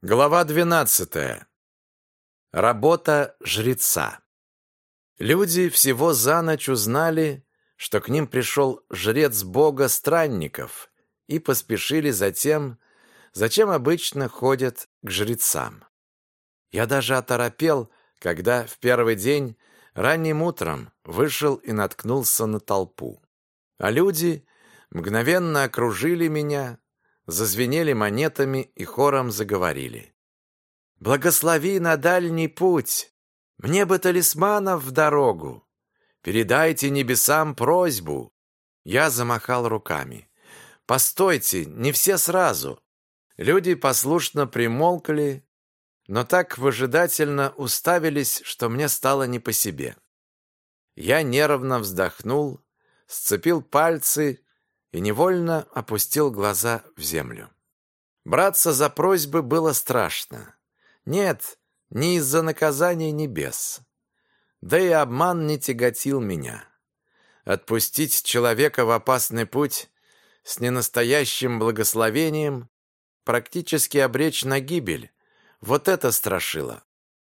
Глава 12. Работа жреца. Люди всего за ночь узнали, что к ним пришел жрец бога странников, и поспешили за тем, зачем обычно ходят к жрецам. Я даже оторопел, когда в первый день ранним утром вышел и наткнулся на толпу. А люди мгновенно окружили меня, зазвенели монетами и хором заговорили. «Благослови на дальний путь! Мне бы талисманов в дорогу! Передайте небесам просьбу!» Я замахал руками. «Постойте, не все сразу!» Люди послушно примолкли, но так выжидательно уставились, что мне стало не по себе. Я нервно вздохнул, сцепил пальцы и невольно опустил глаза в землю. Браться за просьбы было страшно. Нет, не из-за наказания небес. Да и обман не тяготил меня. Отпустить человека в опасный путь с ненастоящим благословением, практически обречь на гибель, вот это страшило.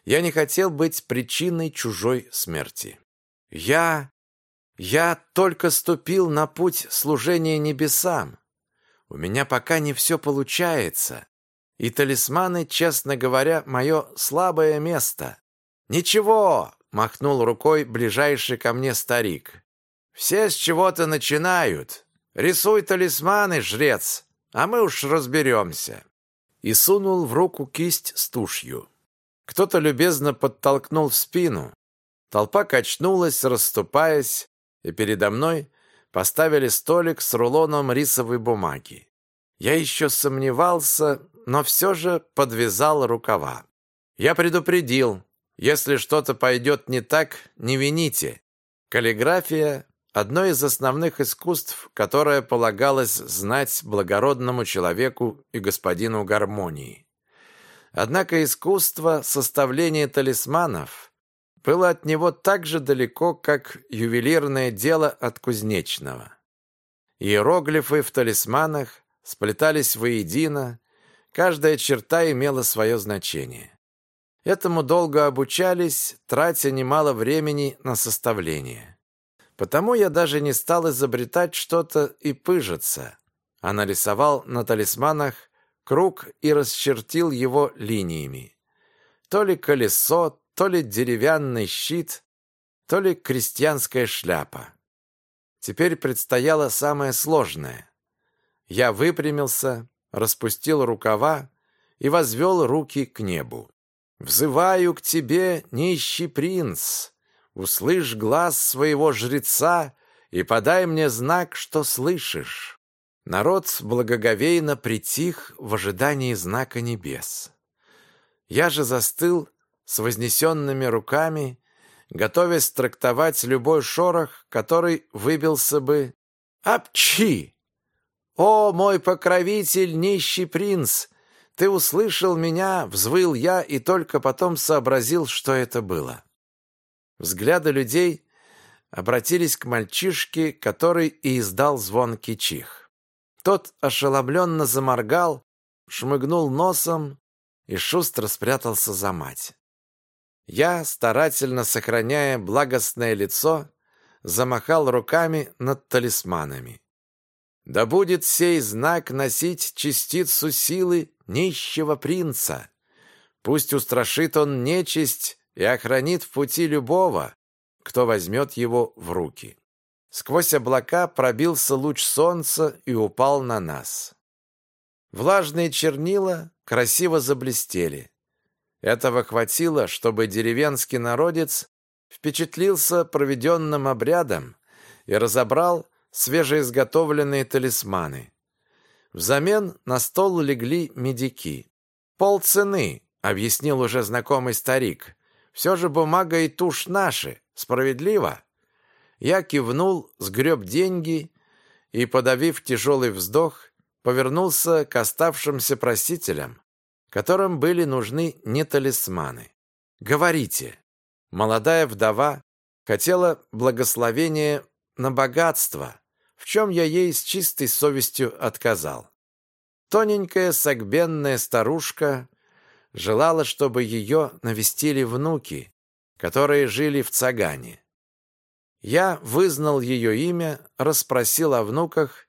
Я не хотел быть причиной чужой смерти. Я я только ступил на путь служения небесам. У меня пока не все получается. И талисманы, честно говоря, мое слабое место. Ничего, махнул рукой ближайший ко мне старик. Все с чего-то начинают. Рисуй талисманы, жрец, а мы уж разберемся. И сунул в руку кисть с тушью. Кто-то любезно подтолкнул в спину. Толпа качнулась, расступаясь, и передо мной поставили столик с рулоном рисовой бумаги. Я еще сомневался, но все же подвязал рукава. Я предупредил, если что-то пойдет не так, не вините. Каллиграфия – одно из основных искусств, которое полагалось знать благородному человеку и господину гармонии. Однако искусство составления талисманов – было от него так же далеко, как ювелирное дело от кузнечного. Иероглифы в талисманах сплетались воедино, каждая черта имела свое значение. Этому долго обучались, тратя немало времени на составление. Потому я даже не стал изобретать что-то и пыжиться, а нарисовал на талисманах круг и расчертил его линиями. То ли колесо, то ли деревянный щит, то ли крестьянская шляпа. Теперь предстояло самое сложное. Я выпрямился, распустил рукава и возвел руки к небу. «Взываю к тебе, нищий принц! Услышь глаз своего жреца и подай мне знак, что слышишь!» Народ благоговейно притих в ожидании знака небес. Я же застыл с вознесенными руками, готовясь трактовать любой шорох, который выбился бы «Апчи! О, мой покровитель, нищий принц! Ты услышал меня!» — взвыл я и только потом сообразил, что это было. Взгляды людей обратились к мальчишке, который и издал звонкий чих. Тот ошеломленно заморгал, шмыгнул носом и шустро спрятался за мать. Я, старательно сохраняя благостное лицо, замахал руками над талисманами. Да будет сей знак носить частицу силы нищего принца. Пусть устрашит он нечисть и охранит в пути любого, кто возьмет его в руки. Сквозь облака пробился луч солнца и упал на нас. Влажные чернила красиво заблестели. Этого хватило, чтобы деревенский народец впечатлился проведенным обрядом и разобрал свежеизготовленные талисманы. Взамен на стол легли медики. «Полцены», — объяснил уже знакомый старик. «Все же бумага и тушь наши. Справедливо?» Я кивнул, сгреб деньги и, подавив тяжелый вздох, повернулся к оставшимся просителям, которым были нужны не талисманы. Говорите. Молодая вдова хотела благословения на богатство, в чем я ей с чистой совестью отказал. Тоненькая согбенная старушка желала, чтобы ее навестили внуки, которые жили в Цагане. Я вызнал ее имя, расспросил о внуках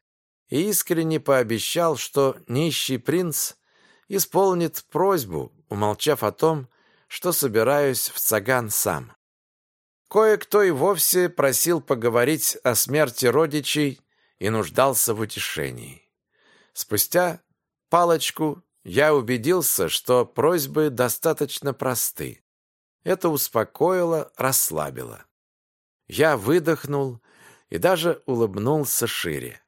и искренне пообещал, что нищий принц исполнит просьбу, умолчав о том, что собираюсь в Цаган сам. Кое-кто и вовсе просил поговорить о смерти родичей и нуждался в утешении. Спустя палочку я убедился, что просьбы достаточно просты. Это успокоило, расслабило. Я выдохнул и даже улыбнулся шире.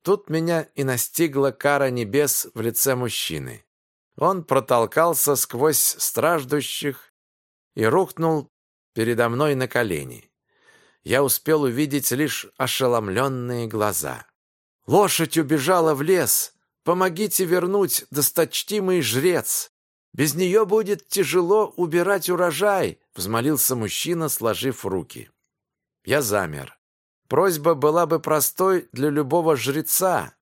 Тут меня и настигла кара небес в лице мужчины. Он протолкался сквозь страждущих и рухнул передо мной на колени. Я успел увидеть лишь ошеломленные глаза. «Лошадь убежала в лес! Помогите вернуть, досточтимый жрец! Без нее будет тяжело убирать урожай!» взмолился мужчина, сложив руки. Я замер. Просьба была бы простой для любого жреца,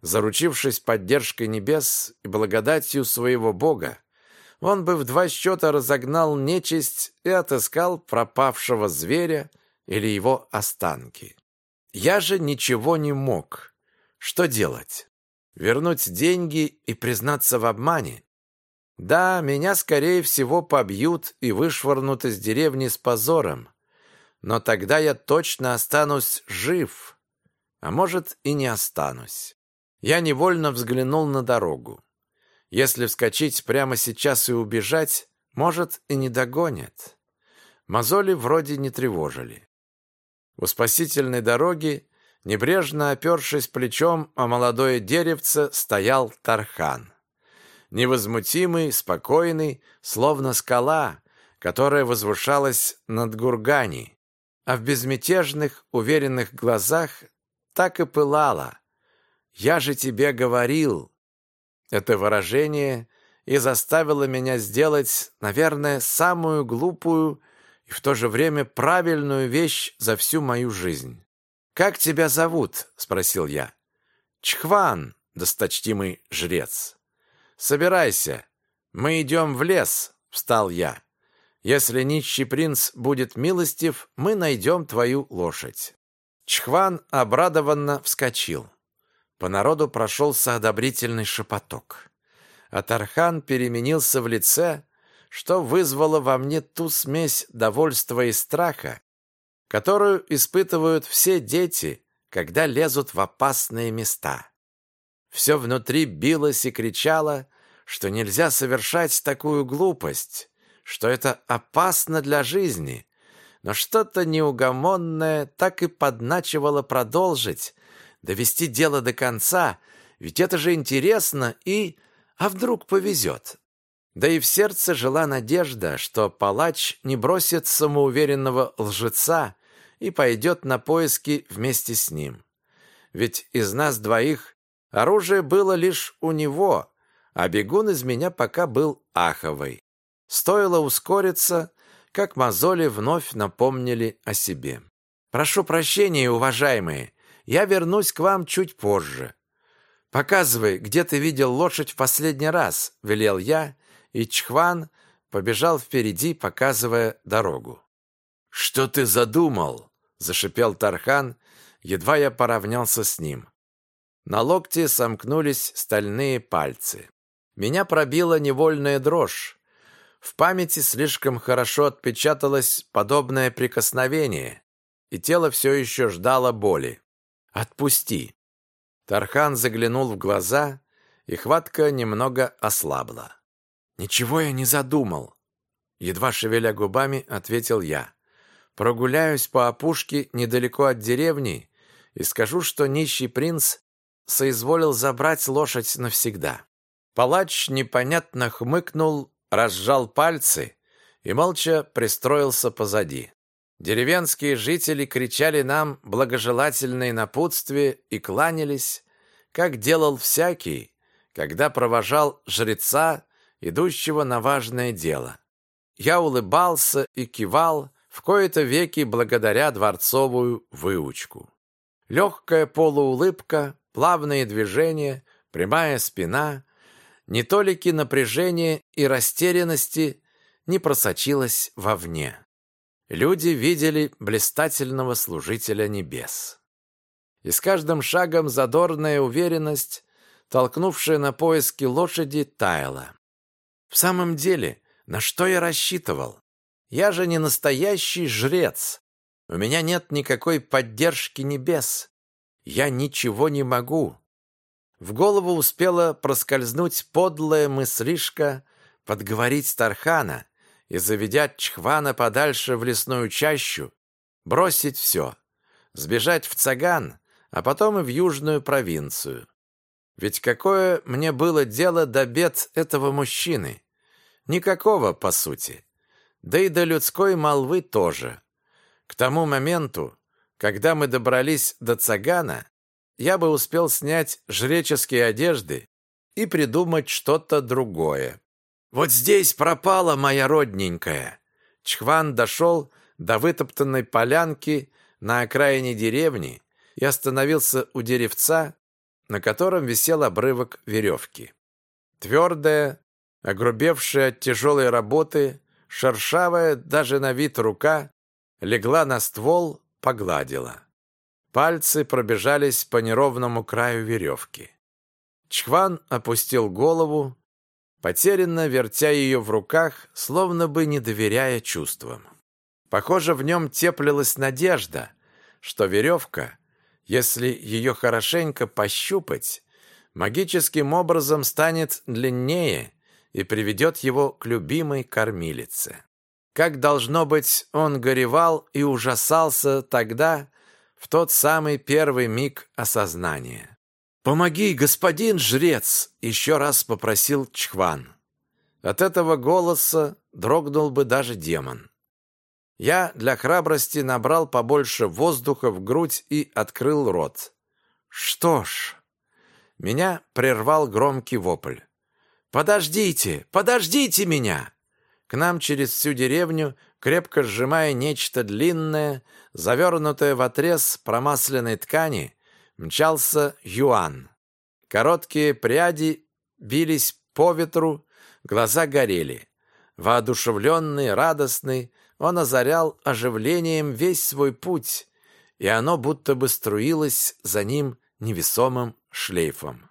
заручившись поддержкой небес и благодатью своего бога, он бы в два счета разогнал нечисть и отыскал пропавшего зверя или его останки. Я же ничего не мог. Что делать? Вернуть деньги и признаться в обмане? Да, меня, скорее всего, побьют и вышвырнут из деревни с позором. Но тогда я точно останусь жив. А может, и не останусь. Я невольно взглянул на дорогу. Если вскочить прямо сейчас и убежать, может, и не догонят. Мозоли вроде не тревожили. У спасительной дороги, небрежно опершись плечом о молодое деревце, стоял Тархан. Невозмутимый, спокойный, словно скала, которая возвышалась над Гургани, а в безмятежных, уверенных глазах так и пылала. «Я же тебе говорил!» Это выражение и заставило меня сделать, наверное, самую глупую и в то же время правильную вещь за всю мою жизнь. «Как тебя зовут?» — спросил я. «Чхван, досточтимый жрец». «Собирайся. Мы идем в лес», — встал я. «Если нищий принц будет милостив, мы найдем твою лошадь». Чхван обрадованно вскочил. По народу прошелся одобрительный шепоток. А Тархан переменился в лице, что вызвало во мне ту смесь довольства и страха, которую испытывают все дети, когда лезут в опасные места. Все внутри билось и кричало, что нельзя совершать такую глупость, что это опасно для жизни, но что-то неугомонное так и подначивало продолжить, довести дело до конца, ведь это же интересно и... А вдруг повезет? Да и в сердце жила надежда, что палач не бросит самоуверенного лжеца и пойдет на поиски вместе с ним. Ведь из нас двоих оружие было лишь у него, а бегун из меня пока был аховый. Стоило ускориться, как мозоли вновь напомнили о себе. «Прошу прощения, уважаемые, я вернусь к вам чуть позже. Показывай, где ты видел лошадь в последний раз, велел я, и Чхван побежал впереди, показывая дорогу. Что ты задумал? зашипел Тархан, едва я поравнялся с ним. На локте сомкнулись стальные пальцы. Меня пробила невольная дрожь. В памяти слишком хорошо отпечаталось подобное прикосновение, и тело все еще ждало боли. Отпусти. Тархан заглянул в глаза, и хватка немного ослабла. Ничего я не задумал, едва шевеля губами, ответил я. Прогуляюсь по опушке недалеко от деревни и скажу, что нищий принц соизволил забрать лошадь навсегда. Палач непонятно хмыкнул, разжал пальцы и молча пристроился позади. Деревенские жители кричали нам благожелательные напутствия и кланялись, как делал всякий, когда провожал жреца, идущего на важное дело. Я улыбался и кивал, в кои-то веки благодаря дворцовую выучку. Легкая полуулыбка, плавные движения, прямая спина, Ни толики напряжения и растерянности не просочилось вовне. Люди видели блистательного служителя небес. И с каждым шагом задорная уверенность, толкнувшая на поиски лошади, таяла. В самом деле, на что я рассчитывал? Я же не настоящий жрец. У меня нет никакой поддержки небес. Я ничего не могу. В голову успела проскользнуть подлая мыслишка подговорить Тархана и, заведя Чхвана подальше в лесную чащу, бросить все, сбежать в Цаган, а потом и в южную провинцию. Ведь какое мне было дело до бед этого мужчины? Никакого, по сути. Да и до людской молвы тоже. К тому моменту, когда мы добрались до Цагана, я бы успел снять жреческие одежды и придумать что-то другое. «Вот здесь пропала моя родненькая!» Чхван дошел до вытоптанной полянки на окраине деревни и остановился у деревца, на котором висел обрывок веревки. Твердая, огрубевшая от тяжелой работы, шершавая даже на вид рука, легла на ствол, погладила. Пальцы пробежались по неровному краю веревки. Чхван опустил голову, потерянно вертя ее в руках, словно бы не доверяя чувствам. Похоже, в нем теплилась надежда, что веревка, если ее хорошенько пощупать, магическим образом станет длиннее и приведет его к любимой кормилице. Как должно быть, он горевал и ужасался тогда, в тот самый первый миг осознания. «Помоги, господин жрец!» — еще раз попросил Чхван. От этого голоса дрогнул бы даже демон. Я для храбрости набрал побольше воздуха в грудь и открыл рот. Что ж, меня прервал громкий вопль. «Подождите! Подождите меня!» К нам через всю деревню, крепко сжимая нечто длинное, завернутое в отрез промасленной ткани, мчался Юан. Короткие пряди бились по ветру, глаза горели. Воодушевленный, радостный, он озарял оживлением весь свой путь, и оно будто бы струилось за ним невесомым шлейфом.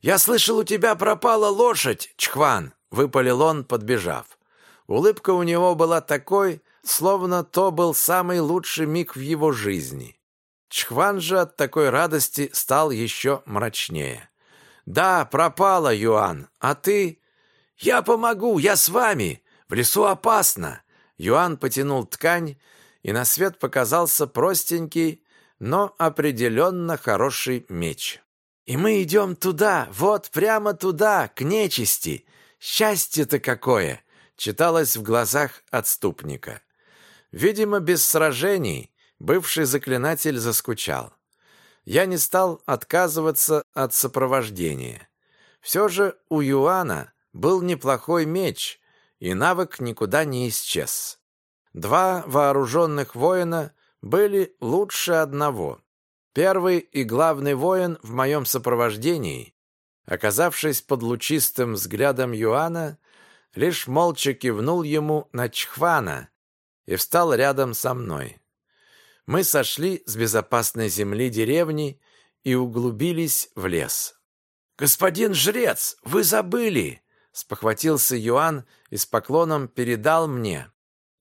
«Я слышал, у тебя пропала лошадь, Чхван!» — выпалил он, подбежав. Улыбка у него была такой, словно то был самый лучший миг в его жизни. Чхван же от такой радости стал еще мрачнее. «Да, пропала, Юан, а ты...» «Я помогу, я с вами! В лесу опасно!» Юан потянул ткань, и на свет показался простенький, но определенно хороший меч. И мы идем туда, вот прямо туда, к нечисти. Счастье-то какое!» читалось в глазах отступника. Видимо, без сражений бывший заклинатель заскучал. Я не стал отказываться от сопровождения. Все же у Юана был неплохой меч, и навык никуда не исчез. Два вооруженных воина были лучше одного. Первый и главный воин в моем сопровождении, оказавшись под лучистым взглядом Юана, лишь молча кивнул ему на Чхвана и встал рядом со мной. Мы сошли с безопасной земли деревни и углубились в лес. «Господин жрец, вы забыли!» — спохватился Юан и с поклоном передал мне.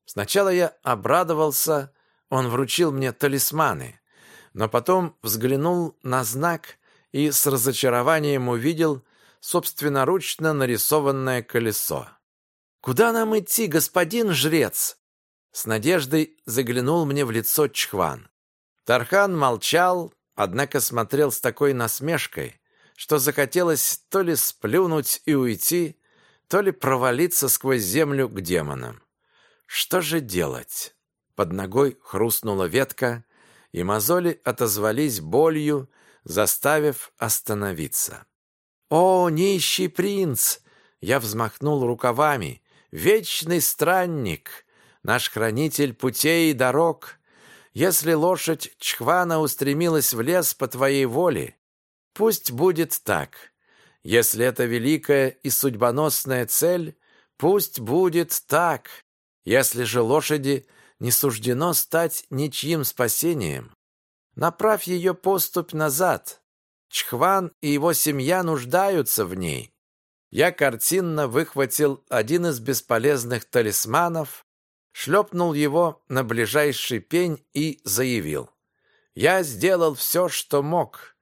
Сначала я обрадовался, он вручил мне талисманы но потом взглянул на знак и с разочарованием увидел собственноручно нарисованное колесо. «Куда нам идти, господин жрец?» С надеждой заглянул мне в лицо Чхван. Тархан молчал, однако смотрел с такой насмешкой, что захотелось то ли сплюнуть и уйти, то ли провалиться сквозь землю к демонам. Что же делать? Под ногой хрустнула ветка, и мозоли отозвались болью, заставив остановиться. «О, нищий принц!» Я взмахнул рукавами. «Вечный странник! Наш хранитель путей и дорог! Если лошадь Чхвана устремилась в лес по твоей воле, пусть будет так. Если это великая и судьбоносная цель, пусть будет так. Если же лошади не суждено стать ничьим спасением, направь ее поступь назад. Чхван и его семья нуждаются в ней. Я картинно выхватил один из бесполезных талисманов, шлепнул его на ближайший пень и заявил. «Я сделал все, что мог.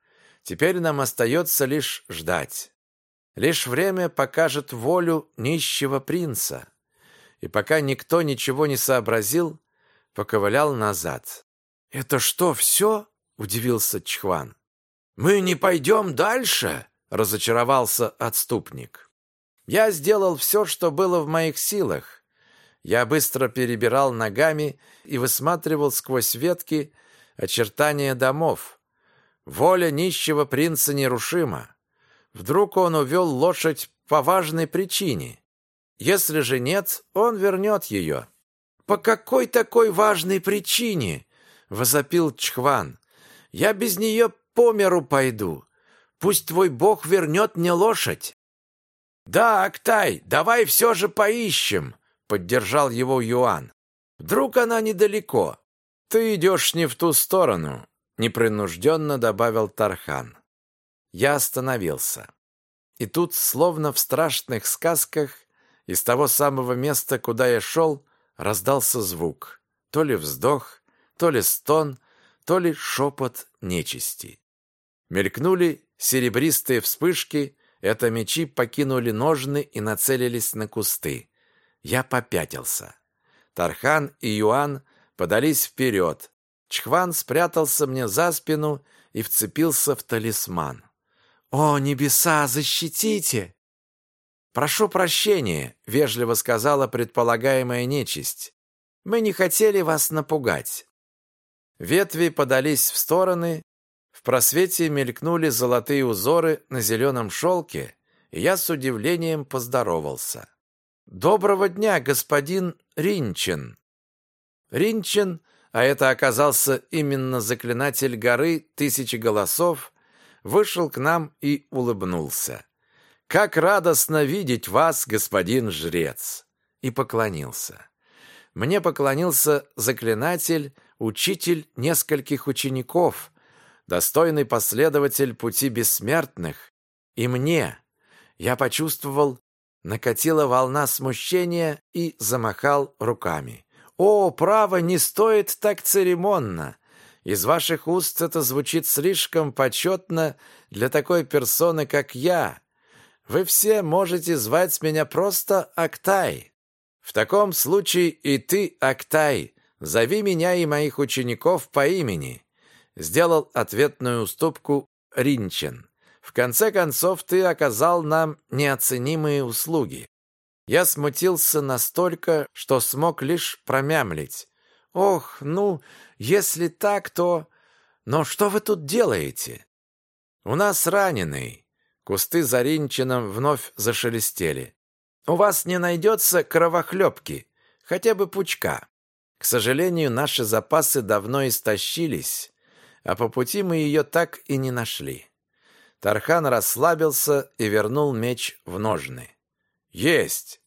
Теперь нам остается лишь ждать. Лишь время покажет волю нищего принца. И пока никто ничего не сообразил, поковылял назад. «Это что, все?» — удивился Чхван. «Мы не пойдем дальше?» — разочаровался отступник. «Я сделал все, что было в моих силах. Я быстро перебирал ногами и высматривал сквозь ветки очертания домов. Воля нищего принца нерушима. Вдруг он увел лошадь по важной причине. Если же нет, он вернет ее. «По какой такой важной причине?» — возопил Чхван. «Я без нее по миру пойду. Пусть твой бог вернет мне лошадь». «Да, Актай, давай все же поищем», — поддержал его Юан. «Вдруг она недалеко». «Ты идешь не в ту сторону», — непринужденно добавил Тархан. Я остановился. И тут, словно в страшных сказках, из того самого места, куда я шел, раздался звук. То ли вздох, то ли стон, то ли шепот нечисти. Мелькнули серебристые вспышки, это мечи покинули ножны и нацелились на кусты. Я попятился. Тархан и Юан подались вперед. Чхван спрятался мне за спину и вцепился в талисман. «О, небеса, защитите!» «Прошу прощения», — вежливо сказала предполагаемая нечисть. «Мы не хотели вас напугать». Ветви подались в стороны, в просвете мелькнули золотые узоры на зеленом шелке, и я с удивлением поздоровался. «Доброго дня, господин Ринчен!» Ринчен, а это оказался именно заклинатель горы тысячи голосов, вышел к нам и улыбнулся. «Как радостно видеть вас, господин жрец!» и поклонился. Мне поклонился заклинатель, учитель нескольких учеников, достойный последователь пути бессмертных, и мне. Я почувствовал, накатила волна смущения и замахал руками. «О, право, не стоит так церемонно! Из ваших уст это звучит слишком почетно для такой персоны, как я. Вы все можете звать меня просто Актай. В таком случае и ты, Актай, зови меня и моих учеников по имени. Сделал ответную уступку Ринчен. В конце концов, ты оказал нам неоценимые услуги. Я смутился настолько, что смог лишь промямлить. Ох, ну, если так, то... Но что вы тут делаете? У нас раненый. Кусты за Ринчином вновь зашелестели. «У вас не найдется кровохлебки, хотя бы пучка. К сожалению, наши запасы давно истощились, а по пути мы ее так и не нашли». Тархан расслабился и вернул меч в ножны. «Есть!»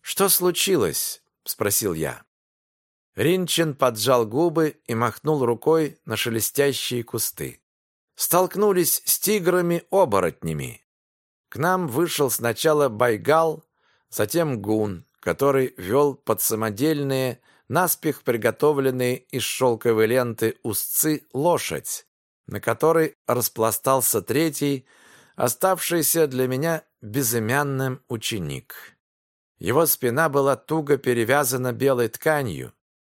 «Что случилось?» — спросил я. Ринчен поджал губы и махнул рукой на шелестящие кусты столкнулись с тиграми-оборотнями. К нам вышел сначала Байгал, затем Гун, который вел под самодельные, наспех приготовленные из шелковой ленты узцы лошадь, на которой распластался третий, оставшийся для меня безымянным ученик. Его спина была туго перевязана белой тканью,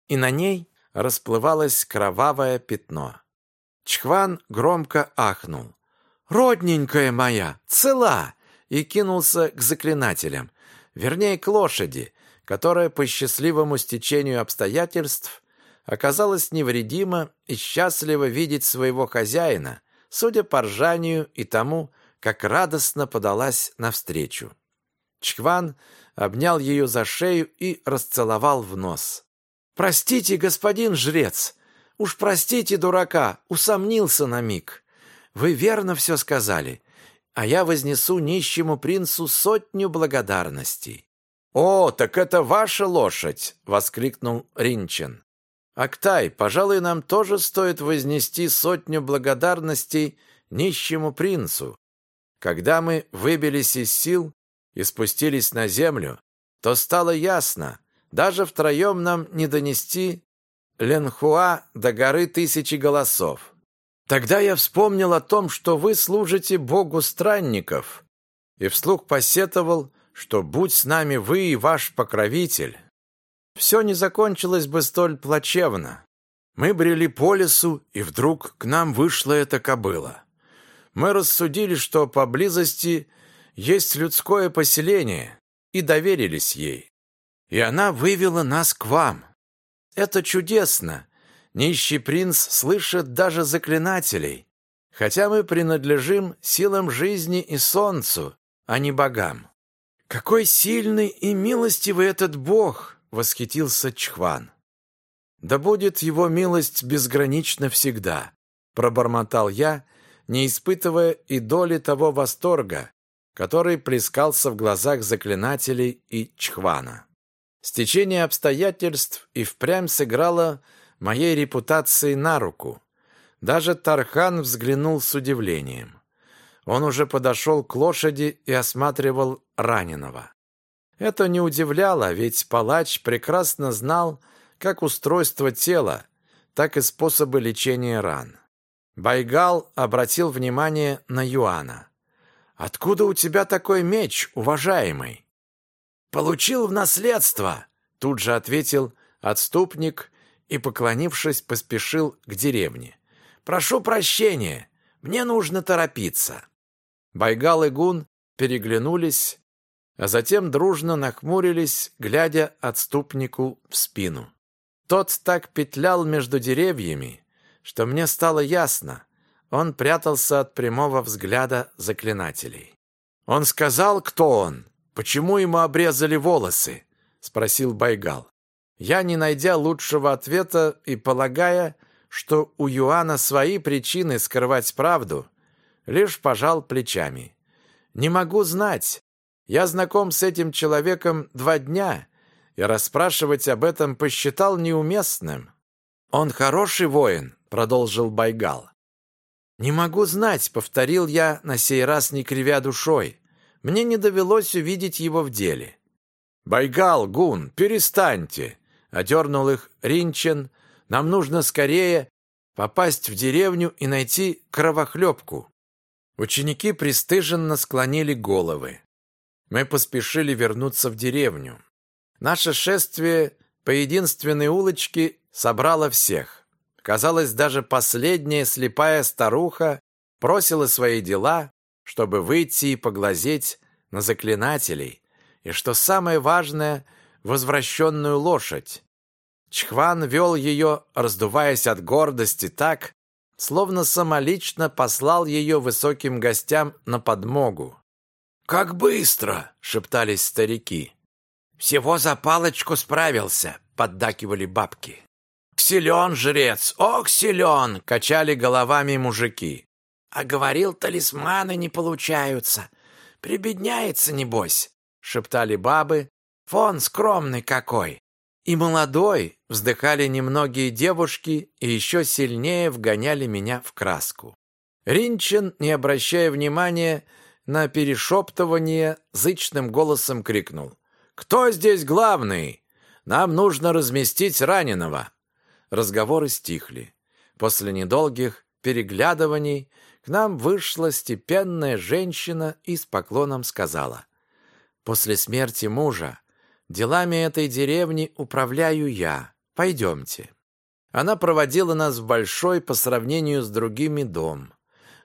и на ней расплывалось кровавое пятно. Чхван громко ахнул. «Родненькая моя, цела!» и кинулся к заклинателям, вернее, к лошади, которая по счастливому стечению обстоятельств оказалась невредима и счастлива видеть своего хозяина, судя по ржанию и тому, как радостно подалась навстречу. Чхван обнял ее за шею и расцеловал в нос. «Простите, господин жрец, Уж простите дурака, усомнился на миг. Вы верно все сказали. а я вознесу нищему принцу сотню благодарностей». «О, так это ваша лошадь!» — воскликнул Ринчен. «Актай, пожалуй, нам тоже стоит вознести сотню благодарностей нищему принцу. Когда мы выбились из сил и спустились на землю, то стало ясно, даже втроем нам не донести Ленхуа до горы тысячи голосов. Тогда я вспомнил о том, что вы служите Богу странников, и вслух посетовал, что будь с нами вы и ваш покровитель, все не закончилось бы столь плачевно. Мы брели по лесу, и вдруг к нам вышла эта кобыла. Мы рассудили, что поблизости есть людское поселение, и доверились ей. И она вывела нас к вам. Это чудесно. Нищий принц слышит даже заклинателей, хотя мы принадлежим силам жизни и солнцу, а не богам. Какой сильный и милостивый этот бог, восхитился Чхван. Да будет его милость безгранична всегда, пробормотал я, не испытывая и доли того восторга, который плескался в глазах заклинателей и Чхвана. Стечение обстоятельств и впрямь сыграло моей репутации на руку. Даже Тархан взглянул с удивлением. Он уже подошел к лошади и осматривал раненого. Это не удивляло, ведь палач прекрасно знал как устройство тела, так и способы лечения ран. Байгал обратил внимание на Юана. «Откуда у тебя такой меч, уважаемый?» «Получил в наследство!» Тут же ответил отступник и, поклонившись, поспешил к деревне. «Прошу прощения, мне нужно торопиться». Байгал и Гун переглянулись, а затем дружно нахмурились, глядя отступнику в спину. Тот так петлял между деревьями, что мне стало ясно, он прятался от прямого взгляда заклинателей. Он сказал, кто он, «Почему ему обрезали волосы?» — спросил Байгал. Я, не найдя лучшего ответа и полагая, что у Юана свои причины скрывать правду, лишь пожал плечами. «Не могу знать. Я знаком с этим человеком два дня, и расспрашивать об этом посчитал неуместным». «Он хороший воин», — продолжил Байгал. «Не могу знать», — повторил я, на сей раз не кривя душой. Мне не довелось увидеть его в деле. «Байгал, Гун, перестаньте!» — одернул их Ринчен. «Нам нужно скорее попасть в деревню и найти кровохлебку». Ученики пристыженно склонили головы. Мы поспешили вернуться в деревню. Наше шествие по единственной улочке собрало всех. Казалось, даже последняя слепая старуха бросила свои дела чтобы выйти и поглазеть на заклинателей, и, что самое важное, возвращенную лошадь. Чхван вел ее, раздуваясь от гордости так, словно самолично послал ее высоким гостям на подмогу. «Как быстро!» — шептались старики. «Всего за палочку справился!» — поддакивали бабки. «Силен жрец! Ох, силен!» — качали головами мужики. А говорил, талисманы не получаются. Прибедняется, небось, шептали бабы. Фон скромный какой. И молодой, вздыхали немногие девушки и еще сильнее вгоняли меня в краску. Ринчен, не обращая внимания на перешептывание, зычным голосом крикнул. «Кто здесь главный? Нам нужно разместить раненого!» Разговоры стихли. После недолгих переглядываний к нам вышла степенная женщина и с поклоном сказала, «После смерти мужа делами этой деревни управляю я. Пойдемте». Она проводила нас в большой по сравнению с другими дом.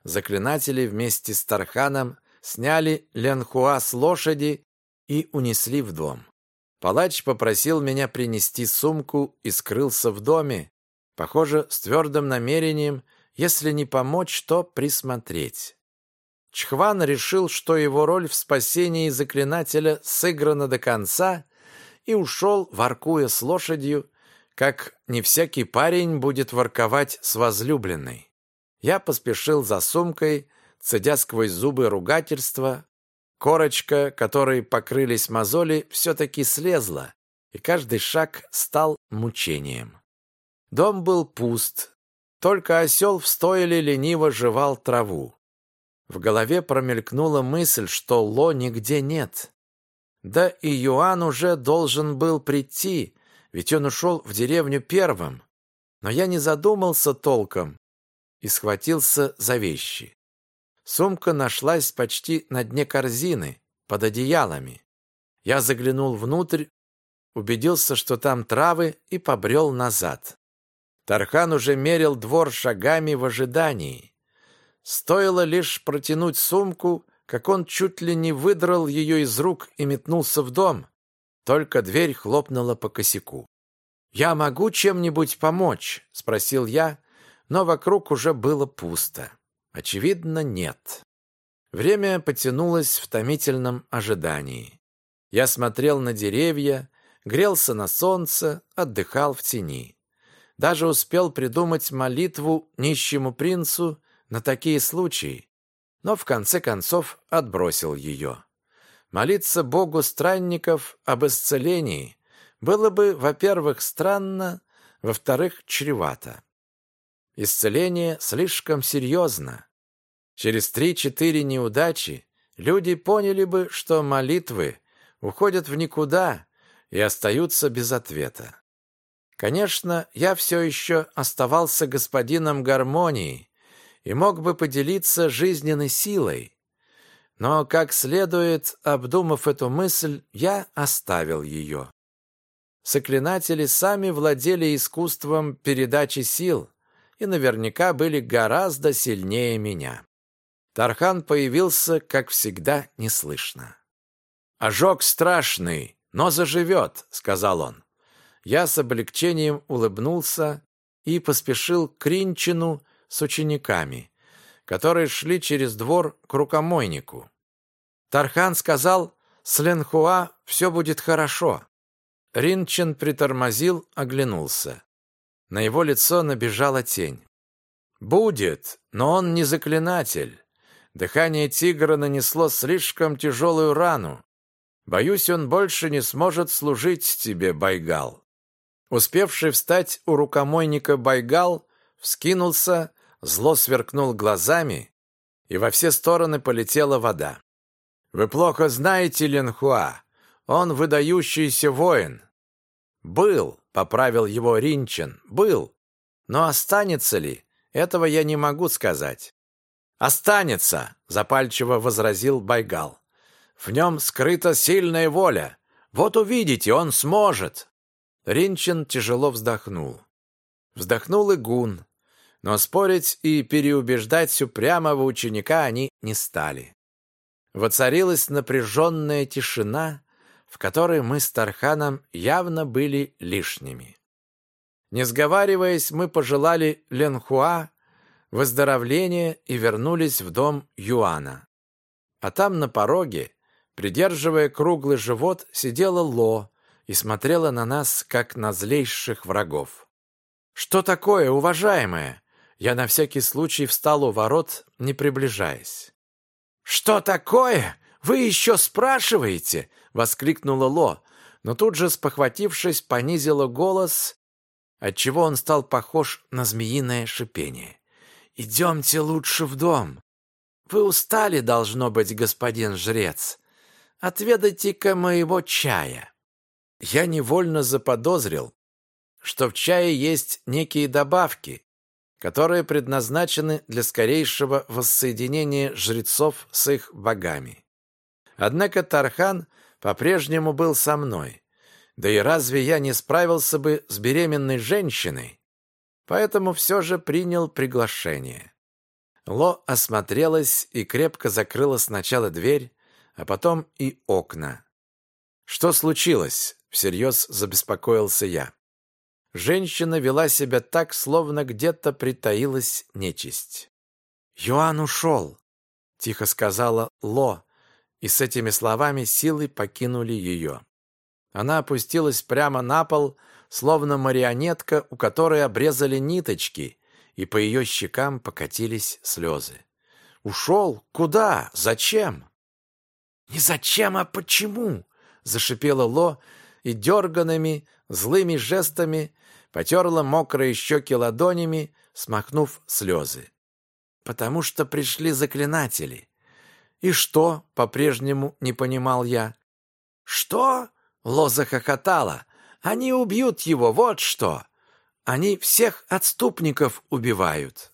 Заклинатели вместе с Тарханом сняли Ленхуа с лошади и унесли в дом. Палач попросил меня принести сумку и скрылся в доме, похоже, с твердым намерением – если не помочь, то присмотреть. Чхван решил, что его роль в спасении заклинателя сыграна до конца, и ушел, воркуя с лошадью, как не всякий парень будет ворковать с возлюбленной. Я поспешил за сумкой, цедя сквозь зубы ругательства, корочка, которой покрылись мозоли, все-таки слезла, и каждый шаг стал мучением. Дом был пуст, только осел в стойле лениво жевал траву. В голове промелькнула мысль, что Ло нигде нет. Да и Юан уже должен был прийти, ведь он ушел в деревню первым. Но я не задумался толком и схватился за вещи. Сумка нашлась почти на дне корзины, под одеялами. Я заглянул внутрь, убедился, что там травы, и побрел назад. Тархан уже мерил двор шагами в ожидании. Стоило лишь протянуть сумку, как он чуть ли не выдрал ее из рук и метнулся в дом. Только дверь хлопнула по косяку. «Я могу чем-нибудь помочь?» — спросил я, но вокруг уже было пусто. Очевидно, нет. Время потянулось в томительном ожидании. Я смотрел на деревья, грелся на солнце, отдыхал в тени. Даже успел придумать молитву нищему принцу на такие случаи, но в конце концов отбросил ее. Молиться Богу странников об исцелении было бы, во-первых, странно, во-вторых, чревато. Исцеление слишком серьезно. Через три-четыре неудачи люди поняли бы, что молитвы уходят в никуда и остаются без ответа. Конечно, я все еще оставался господином гармонии и мог бы поделиться жизненной силой, но, как следует, обдумав эту мысль, я оставил ее. Соклинатели сами владели искусством передачи сил и наверняка были гораздо сильнее меня. Тархан появился, как всегда, неслышно. «Ожог страшный, но заживет», — сказал он. Я с облегчением улыбнулся и поспешил к Ринчину с учениками, которые шли через двор к рукомойнику. Тархан сказал, с Ленхуа все будет хорошо. Ринчин притормозил, оглянулся. На его лицо набежала тень. «Будет, но он не заклинатель. Дыхание тигра нанесло слишком тяжелую рану. Боюсь, он больше не сможет служить тебе, Байгал. Успевший встать у рукомойника Байгал вскинулся, зло сверкнул глазами, и во все стороны полетела вода. «Вы плохо знаете Ленхуа. Он выдающийся воин». «Был», — поправил его Ринчен, — «был. Но останется ли? Этого я не могу сказать». «Останется», — запальчиво возразил Байгал. «В нем скрыта сильная воля. Вот увидите, он сможет». Ринчин тяжело вздохнул. Вздохнул и Гун, но спорить и переубеждать упрямого ученика они не стали. Воцарилась напряженная тишина, в которой мы с Тарханом явно были лишними. Не сговариваясь, мы пожелали Ленхуа выздоровления и вернулись в дом Юана. А там на пороге, придерживая круглый живот, сидела Ло, и смотрела на нас, как на злейших врагов. «Что такое, уважаемая?» Я на всякий случай встал у ворот, не приближаясь. «Что такое? Вы еще спрашиваете?» — воскликнула Ло, но тут же, спохватившись, понизила голос, отчего он стал похож на змеиное шипение. «Идемте лучше в дом. Вы устали, должно быть, господин жрец. Отведайте-ка моего чая» я невольно заподозрил, что в чае есть некие добавки, которые предназначены для скорейшего воссоединения жрецов с их богами. Однако Тархан по-прежнему был со мной. Да и разве я не справился бы с беременной женщиной? Поэтому все же принял приглашение. Ло осмотрелась и крепко закрыла сначала дверь, а потом и окна. «Что случилось?» Всерьез забеспокоился я. Женщина вела себя так, словно где-то притаилась нечисть. «Юан ушел», — тихо сказала Ло, и с этими словами силы покинули ее. Она опустилась прямо на пол, словно марионетка, у которой обрезали ниточки, и по ее щекам покатились слезы. Ушел? Куда? Зачем?» «Не зачем, а почему?» — зашипела Ло и дерганными, злыми жестами потерла мокрые щеки ладонями, смахнув слезы. «Потому что пришли заклинатели». «И что?» — по-прежнему не понимал я. «Что?» — Ло захохотала. «Они убьют его, вот что! Они всех отступников убивают!»